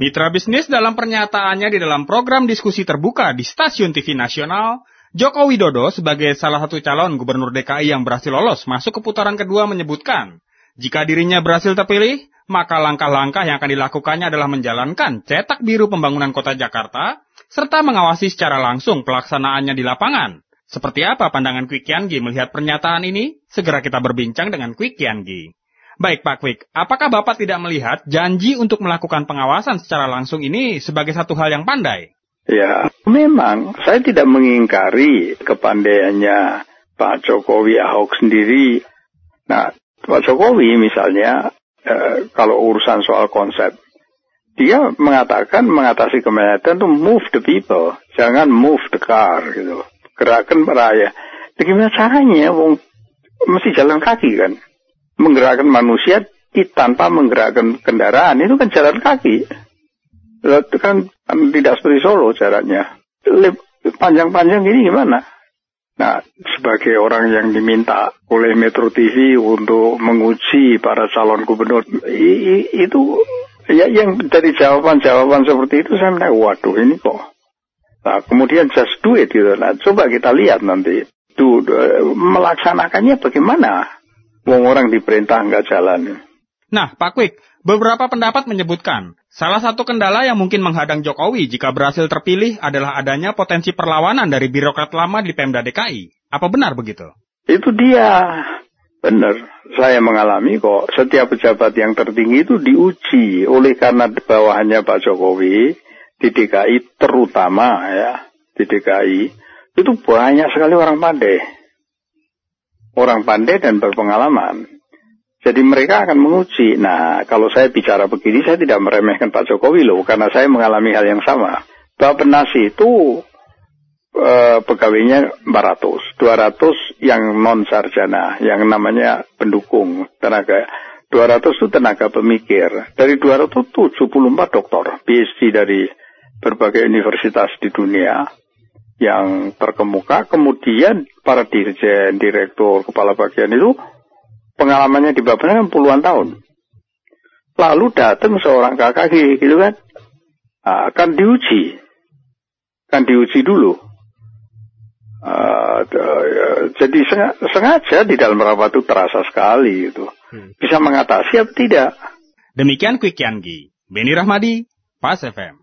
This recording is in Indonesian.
Mitra bisnis dalam pernyataannya di dalam program diskusi terbuka di stasiun TV nasional, Joko Widodo sebagai salah satu calon gubernur DKI yang berhasil lolos masuk ke putaran kedua menyebutkan, jika dirinya berhasil terpilih, maka langkah-langkah yang akan dilakukannya adalah menjalankan cetak biru pembangunan kota Jakarta, serta mengawasi secara langsung pelaksanaannya di lapangan. Seperti apa pandangan Kwik Kiangi melihat pernyataan ini? Segera kita berbincang dengan Kwik Kiangi. Baik Pak Kwik, apakah Bapak tidak melihat janji untuk melakukan pengawasan secara langsung ini sebagai satu hal yang pandai? Ya, memang saya tidak mengingkari kepandaiannya Pak Jokowi Ahok sendiri. Nah, Pak Jokowi misalnya, eh, kalau urusan soal konsep, dia mengatakan mengatasi kemacetan itu move the people, jangan move the car gitu. Gerakan raya. Bagaimana caranya? Wong mesti jalan kaki kan menggerakkan manusia tanpa menggerakkan kendaraan itu kan jalan kaki. Itu kan, kan tidak seperti Solo jaraknya. Panjang-panjang ini gimana? Nah, sebagai orang yang diminta oleh Metro TV untuk menguji para calon gubernur, itu ya yang dari jawaban-jawaban seperti itu saya bilang, waduh ini kok. Nah, kemudian just do it gitu. Nah, coba kita lihat nanti. Tuh, melaksanakannya bagaimana? Wong orang diperintah nggak jalan. Nah, Pak Kwik, beberapa pendapat menyebutkan salah satu kendala yang mungkin menghadang Jokowi jika berhasil terpilih adalah adanya potensi perlawanan dari birokrat lama di Pemda DKI. Apa benar begitu? Itu dia. Benar. Saya mengalami kok setiap pejabat yang tertinggi itu diuji oleh karena bawahannya Pak Jokowi di DKI terutama ya di DKI itu banyak sekali orang pandai orang pandai dan berpengalaman. Jadi mereka akan menguji. Nah, kalau saya bicara begini, saya tidak meremehkan Pak Jokowi loh, karena saya mengalami hal yang sama. Bapak Penasi itu e, pegawainya 400, 200 yang non sarjana, yang namanya pendukung tenaga. 200 itu tenaga pemikir. Dari 274 dokter, PhD dari berbagai universitas di dunia yang terkemuka, kemudian para dirjen, direktur, kepala bagian itu pengalamannya di Bapak kan puluhan tahun. Lalu datang seorang KKG gitu kan, nah, kan diuji, kan diuji dulu. Uh, jadi sengaja di dalam rapat itu terasa sekali itu hmm. bisa mengatasi atau tidak. Demikian Quick Yanggi, Beni Rahmadi, Pas FM.